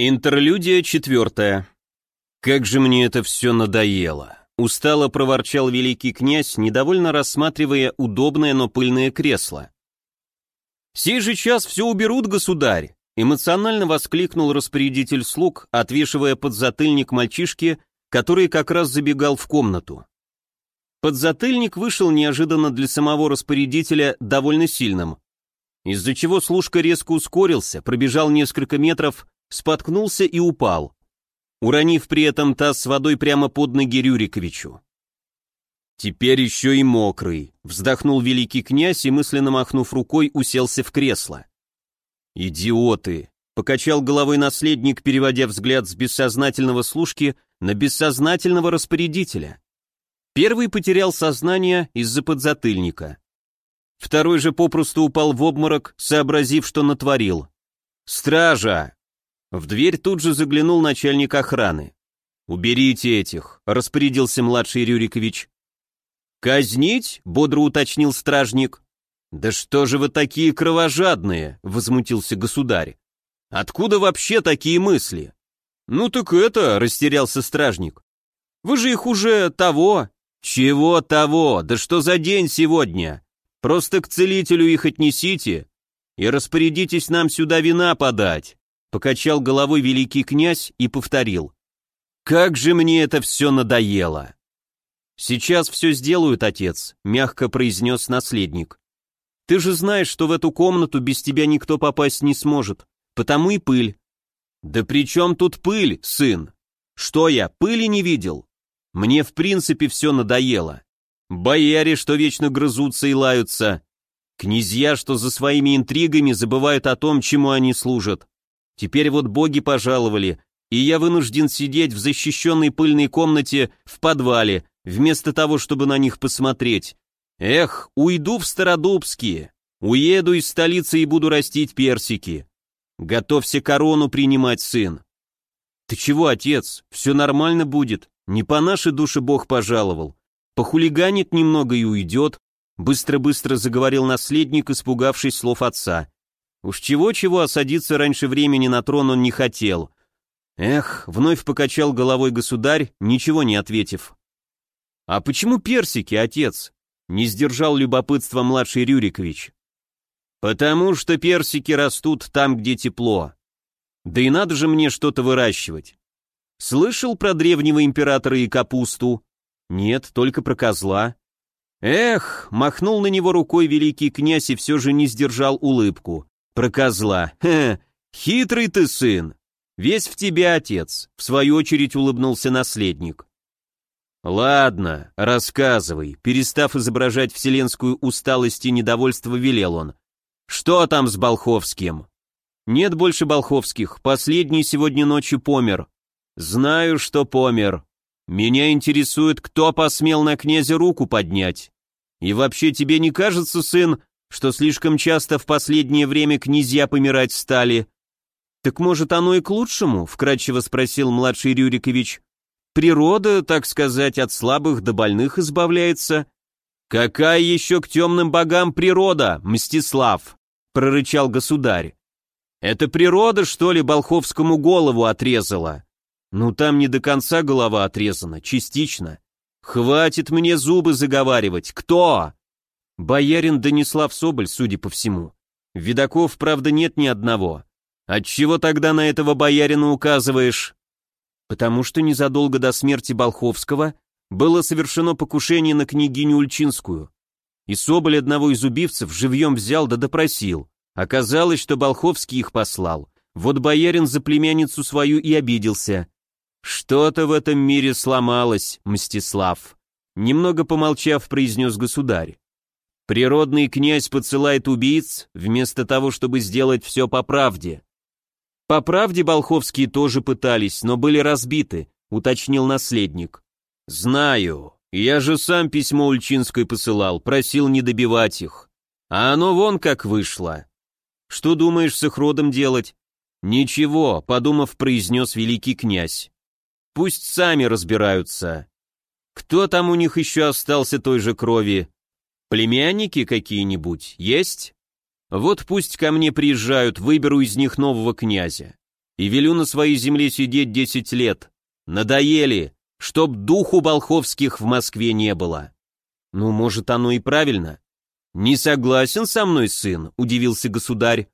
Интерлюдия четвертая. Как же мне это все надоело. Устало проворчал великий князь, недовольно рассматривая удобное, но пыльное кресло. «Сей же час все уберут, государь!» Эмоционально воскликнул распорядитель слуг, отвешивая подзатыльник мальчишке, который как раз забегал в комнату. Подзатыльник вышел неожиданно для самого распорядителя довольно сильным, из-за чего служка резко ускорился, пробежал несколько метров споткнулся и упал, уронив при этом таз с водой прямо под ноги Рюриковичу. «Теперь еще и мокрый», — вздохнул великий князь и, мысленно махнув рукой, уселся в кресло. «Идиоты!» — покачал головой наследник, переводя взгляд с бессознательного служки на бессознательного распорядителя. Первый потерял сознание из-за подзатыльника. Второй же попросту упал в обморок, сообразив, что натворил. «Стража!» В дверь тут же заглянул начальник охраны. «Уберите этих», — распорядился младший Рюрикович. «Казнить?» — бодро уточнил стражник. «Да что же вы такие кровожадные?» — возмутился государь. «Откуда вообще такие мысли?» «Ну так это», — растерялся стражник. «Вы же их уже того...» «Чего того? Да что за день сегодня? Просто к целителю их отнесите и распорядитесь нам сюда вина подать». Покачал головой великий князь и повторил. «Как же мне это все надоело!» «Сейчас все сделают, отец», — мягко произнес наследник. «Ты же знаешь, что в эту комнату без тебя никто попасть не сможет, потому и пыль». «Да при чем тут пыль, сын? Что я, пыли не видел? Мне в принципе все надоело. Бояре, что вечно грызутся и лаются. Князья, что за своими интригами забывают о том, чему они служат. Теперь вот боги пожаловали, и я вынужден сидеть в защищенной пыльной комнате в подвале, вместо того, чтобы на них посмотреть. Эх, уйду в Стародубские, уеду из столицы и буду растить персики. Готовься корону принимать, сын. Ты чего, отец, все нормально будет, не по нашей душе Бог пожаловал. Похулиганит немного и уйдет, быстро-быстро заговорил наследник, испугавшись слов отца. Уж чего-чего, осадиться а раньше времени на трон он не хотел. Эх, вновь покачал головой государь, ничего не ответив. «А почему персики, отец?» — не сдержал любопытства младший Рюрикович. «Потому что персики растут там, где тепло. Да и надо же мне что-то выращивать. Слышал про древнего императора и капусту? Нет, только про козла. Эх, махнул на него рукой великий князь и все же не сдержал улыбку. Про козла. Хе, хитрый ты сын. Весь в тебе отец, в свою очередь улыбнулся наследник. Ладно, рассказывай, перестав изображать вселенскую усталость и недовольство, велел он. Что там с Болховским? Нет больше Болховских, последний сегодня ночью помер. Знаю, что помер. Меня интересует, кто посмел на князя руку поднять. И вообще тебе не кажется, сын, что слишком часто в последнее время князья помирать стали. Так может оно и к лучшему, вкрадчиво спросил младший Рюрикович. Природа, так сказать, от слабых до больных избавляется. Какая еще к темным богам природа, Мстислав? прорычал государь. Это природа, что ли, Болховскому голову отрезала? Ну там не до конца голова отрезана, частично. Хватит мне зубы заговаривать. Кто? Боярин Данислав Соболь, судя по всему. Видаков, правда, нет ни одного. Отчего тогда на этого боярина указываешь? Потому что незадолго до смерти Болховского было совершено покушение на княгиню Ульчинскую. И Соболь одного из убивцев живьем взял да допросил. Оказалось, что Болховский их послал. Вот боярин за племянницу свою и обиделся. Что-то в этом мире сломалось, Мстислав. Немного помолчав, произнес государь. Природный князь посылает убийц, вместо того, чтобы сделать все по правде. По правде Болховские тоже пытались, но были разбиты, уточнил наследник. Знаю, я же сам письмо Ульчинской посылал, просил не добивать их. А оно вон как вышло. Что думаешь с их родом делать? Ничего, подумав, произнес великий князь. Пусть сами разбираются. Кто там у них еще остался той же крови? Племянники какие-нибудь есть? Вот пусть ко мне приезжают, выберу из них нового князя. и велю на своей земле сидеть десять лет. Надоели, чтоб духу Болховских в Москве не было. Ну, может, оно и правильно. Не согласен со мной, сын, удивился государь.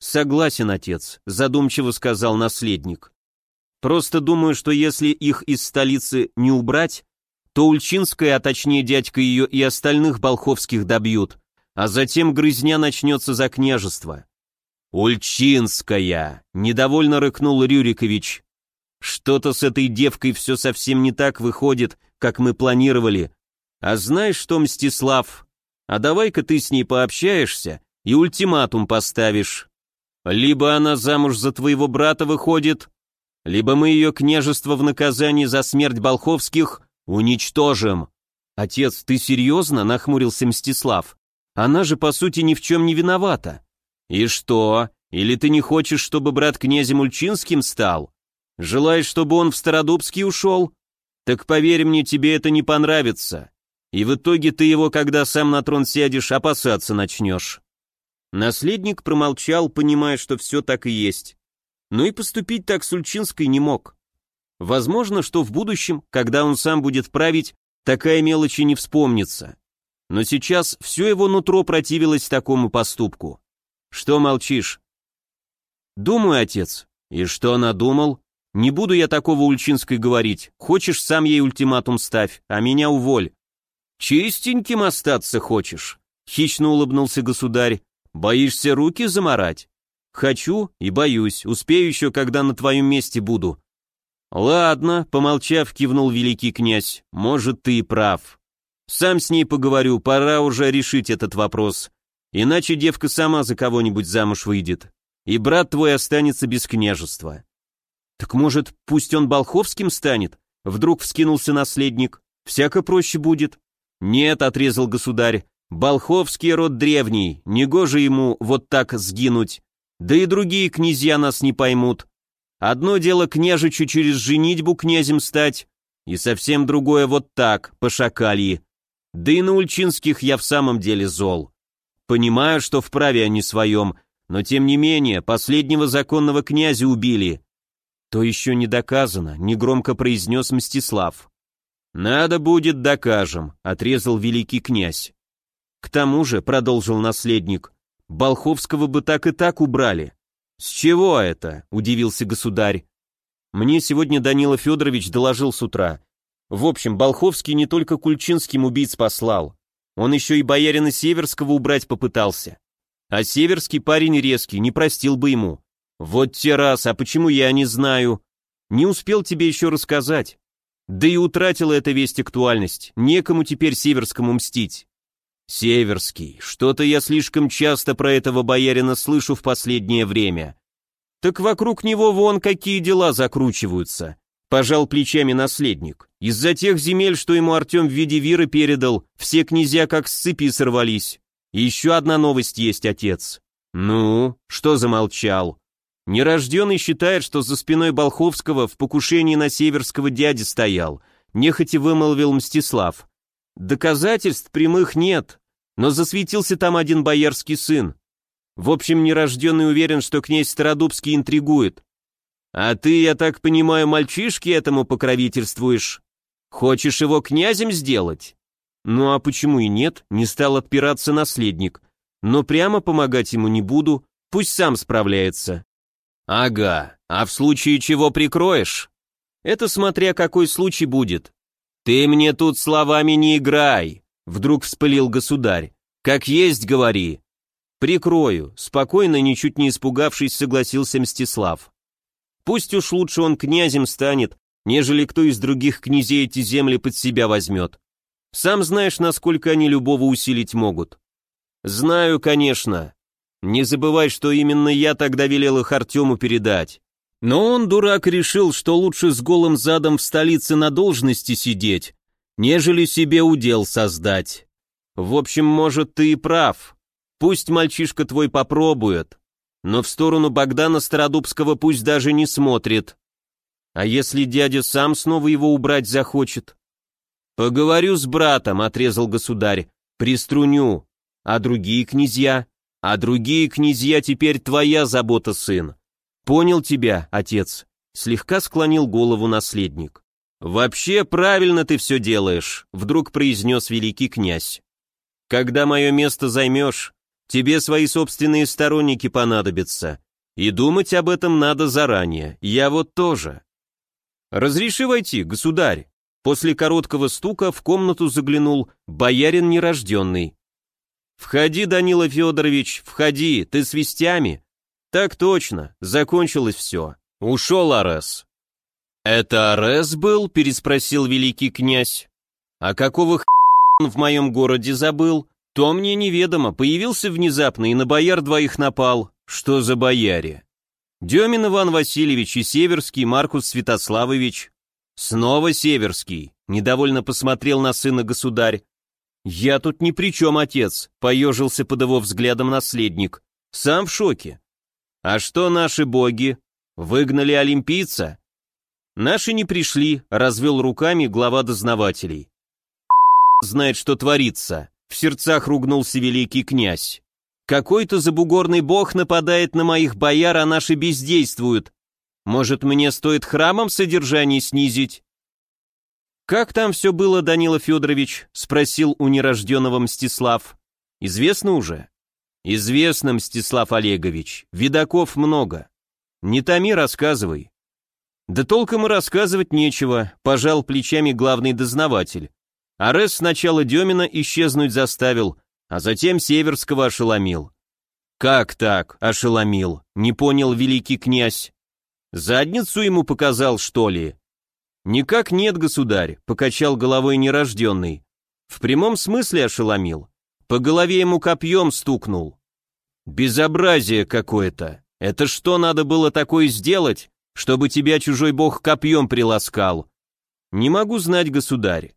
Согласен, отец, задумчиво сказал наследник. Просто думаю, что если их из столицы не убрать, то Ульчинская, а точнее дядька ее и остальных Болховских добьют, а затем грызня начнется за княжество. «Ульчинская!» — недовольно рыкнул Рюрикович. «Что-то с этой девкой все совсем не так выходит, как мы планировали. А знаешь что, Мстислав, а давай-ка ты с ней пообщаешься и ультиматум поставишь. Либо она замуж за твоего брата выходит, либо мы ее княжество в наказании за смерть Болховских уничтожим. Отец, ты серьезно? Нахмурился Мстислав. Она же, по сути, ни в чем не виновата. И что? Или ты не хочешь, чтобы брат князем Ульчинским стал? Желаешь, чтобы он в Стародубский ушел? Так поверь мне, тебе это не понравится. И в итоге ты его, когда сам на трон сядешь, опасаться начнешь. Наследник промолчал, понимая, что все так и есть. Но и поступить так с Ульчинской не мог. Возможно, что в будущем, когда он сам будет править, такая мелочь и не вспомнится. Но сейчас все его нутро противилось такому поступку. Что молчишь? Думаю, отец. И что надумал? Не буду я такого Ульчинской говорить. Хочешь, сам ей ультиматум ставь, а меня уволь. Чистеньким остаться хочешь? Хищно улыбнулся государь. Боишься руки заморать? Хочу и боюсь, успею еще, когда на твоем месте буду. Ладно, помолчав, кивнул великий князь, может, ты и прав. Сам с ней поговорю, пора уже решить этот вопрос. Иначе девка сама за кого-нибудь замуж выйдет. И брат твой останется без княжества. Так может, пусть он Болховским станет? Вдруг вскинулся наследник. Всяко проще будет. Нет, отрезал государь. Болховский род древний, негоже ему вот так сгинуть. Да и другие князья нас не поймут. Одно дело княжичу через женитьбу князем стать, и совсем другое вот так, по шакальи. Да и на Ульчинских я в самом деле зол. Понимаю, что вправе они своем, но тем не менее, последнего законного князя убили. То еще не доказано, негромко произнес Мстислав. Надо будет докажем, отрезал великий князь. К тому же, продолжил наследник, Болховского бы так и так убрали. С чего это? удивился государь. Мне сегодня Данила Федорович доложил с утра. В общем, Болховский не только Кульчинским убийц послал, он еще и боярина Северского убрать попытался. А Северский парень резкий, не простил бы ему. Вот те раз, а почему я не знаю? Не успел тебе еще рассказать. Да и утратила эта весть актуальность, некому теперь Северскому мстить. Северский, что-то я слишком часто про этого боярина слышу в последнее время. Так вокруг него вон какие дела закручиваются. Пожал плечами наследник. Из-за тех земель, что ему Артем в виде виры передал, все князья как с цепи сорвались. И еще одна новость есть, отец. Ну, что замолчал? Нерожденный считает, что за спиной Болховского в покушении на северского дяди стоял, нехотя вымолвил Мстислав. Доказательств прямых нет, но засветился там один боярский сын. В общем, нерожденный уверен, что князь Стародубский интригует. А ты, я так понимаю, мальчишке этому покровительствуешь? Хочешь его князем сделать? Ну а почему и нет, не стал отпираться наследник. Но прямо помогать ему не буду, пусть сам справляется. Ага, а в случае чего прикроешь? Это смотря какой случай будет. Ты мне тут словами не играй, вдруг вспылил государь. Как есть говори. Прикрою, спокойно, ничуть не испугавшись, согласился Мстислав. Пусть уж лучше он князем станет, нежели кто из других князей эти земли под себя возьмет. Сам знаешь, насколько они любого усилить могут. Знаю, конечно. Не забывай, что именно я тогда велел их Артему передать. Но он, дурак, решил, что лучше с голым задом в столице на должности сидеть, нежели себе удел создать. В общем, может, ты и прав. Пусть мальчишка твой попробует но в сторону Богдана Стародубского пусть даже не смотрит. А если дядя сам снова его убрать захочет? Поговорю с братом, отрезал государь, приструню. А другие князья? А другие князья теперь твоя забота, сын. Понял тебя, отец, слегка склонил голову наследник. «Вообще правильно ты все делаешь», — вдруг произнес великий князь. «Когда мое место займешь, тебе свои собственные сторонники понадобятся, и думать об этом надо заранее, я вот тоже». «Разреши войти, государь?» После короткого стука в комнату заглянул боярин нерожденный. «Входи, Данила Федорович, входи, ты с вестями?» «Так точно, закончилось все. Ушел Арес». «Это Арес был?» — переспросил великий князь. «А какого х... в моем городе забыл? То мне неведомо, появился внезапно и на бояр двоих напал. Что за бояре?» «Демин Иван Васильевич и Северский Маркус Святославович». «Снова Северский», — недовольно посмотрел на сына государь. «Я тут ни при чем, отец», — поежился под его взглядом наследник. «Сам в шоке». «А что наши боги? Выгнали олимпийца?» «Наши не пришли», — развел руками глава дознавателей. «Знает, что творится», — в сердцах ругнулся великий князь. «Какой-то забугорный бог нападает на моих бояр, а наши бездействуют. Может, мне стоит храмом содержание снизить?» «Как там все было, Данила Федорович?» — спросил у нерожденного Мстислав. «Известно уже?» «Известно, Мстислав Олегович. Видаков много. Не томи, рассказывай». «Да толком и рассказывать нечего», — пожал плечами главный дознаватель. Арес сначала Демина исчезнуть заставил, а затем Северского ошеломил. «Как так?» — ошеломил, не понял великий князь. «Задницу ему показал, что ли?» «Никак нет, государь», — покачал головой нерожденный. «В прямом смысле ошеломил. По голове ему копьем стукнул». «Безобразие какое-то. Это что надо было такое сделать, чтобы тебя чужой бог копьем приласкал? Не могу знать, государь.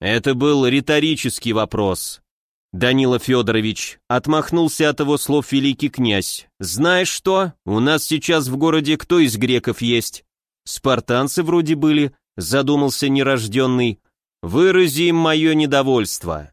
Это был риторический вопрос. Данила Федорович отмахнулся от его слов великий князь. Знаешь что? У нас сейчас в городе кто из греков есть? Спартанцы вроде были, задумался нерожденный. Вырази им мое недовольство.